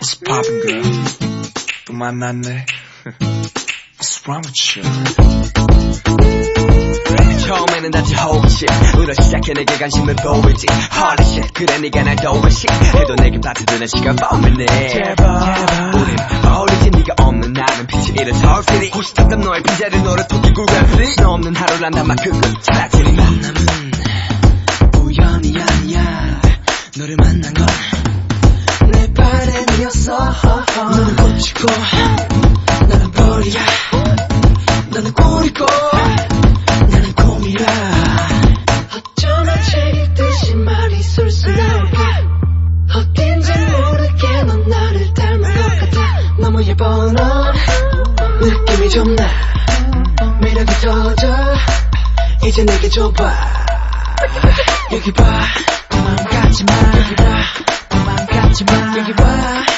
What's poppin' girl? 또 만났네. What's wrong with you? 처음에는 단지 호흡지. 으로 시작해 내게 관심을 보이지. Holy shit 그래 네가 날 도우시 해도 내게 빠져드는 시간 범이네 제발. 우린 어울리지 네가 없는 나는 빛이 서울시리. 혹시 탔던 너의 비자를 노래 토끼 굴간풀이 너 없는 하루란 단말 그건 사라지니 만남은 우연이 아니야. 너를 만난 건 너는 꽃이고 나는 벌이야 너는 꿀이고 나는 꿈이야 어쩌면 책 읽듯이 말이 술술 나올까? 어딘지 모르게 넌 나를 닮은 것 같아. 너무 예뻐 넌 느낌이 좀나? 매력이 터져. 이제 내게 줘봐. 여기 봐. 도망가지마. 여기 봐 도망가지마. 여기 봐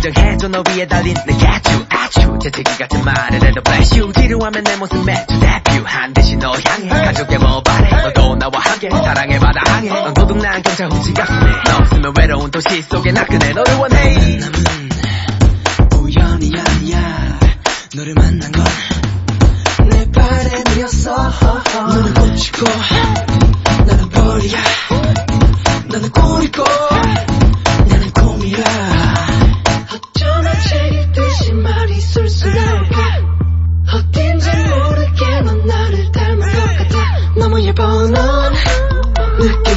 인정해줘 너 위에 달린 내 개추 아추 재채기 같은 말을 해도 bless you. 지루하면 내 모습 매주 데뷔 한 대신 너 향해. 가족의 뭐 바래. 너도 나와 함께. 사랑의 바다 항해. 넌 도둑난 경찰 훔치 가슴에 너 없으면 외로운 도시 속에 나그네 너를 원해. 우연이 아니야. 너를 만난 건 내 바람이었어. 너는 꽃이고 나는 벌이야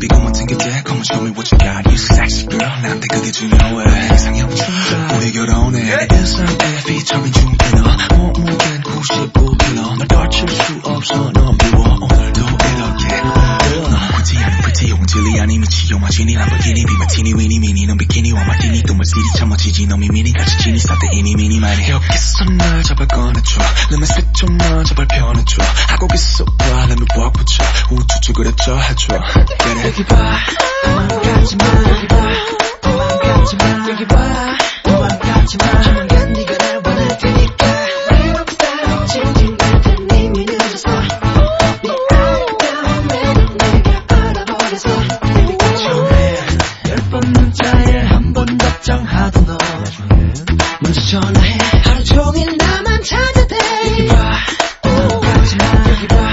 Baby, come on, there. Come on, show me what you got. You sexy girl. 나한테 그게 중요해. 충전. 우리 결혼해. 일상의 비타민 충분해. 몸무게는 95kg. 널 미치. 용화진이 람보기니 비마티니 위니 미니. 넌 비키니와 마티니. 또 멀시리 참 멋지지. 너 미미니 같이 지니 사대 이니 미니 말이. 여기서 날 잡아 꺼내줘. 내 맘에 좀나 제발 편해줘. 하고 있어 봐. Walk with you. 우쭈쭈 그랬죠 해줘. 여기 봐 도망가지마 여기 봐 도망가지마 여기 봐 도망가지마 언제 전화해. 하루 종일 나만 찾아대. 여기 봐 오지 마. 여기 봐